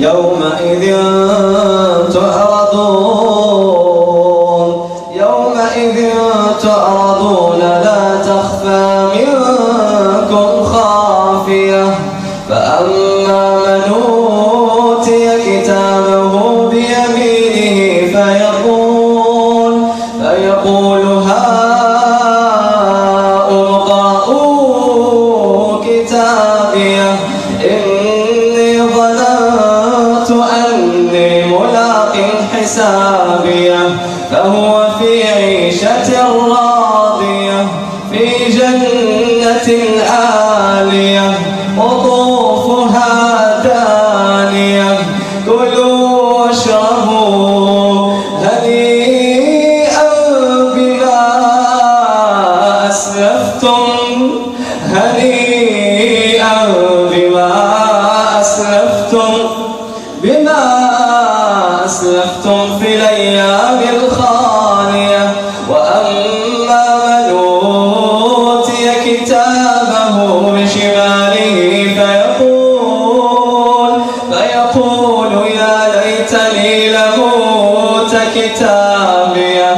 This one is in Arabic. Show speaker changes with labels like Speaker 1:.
Speaker 1: يومئذ تعرضون. يومئذ تعرضون لا تخفى منكم خافية. فأما من أوتي كتابه بيمينه فيقول فيقول ملاق حسابية فهو في عيشة راضية في جنة عالية قطوفها دانية. كلوا واشربوا هنيئا بما أسلفتم هنيئا بما أسلفتم بما أسلفتم في الأيام الخالية وأما من أوتي كتابه بشماله فيقول فيقول يا ليتني لموت كتابه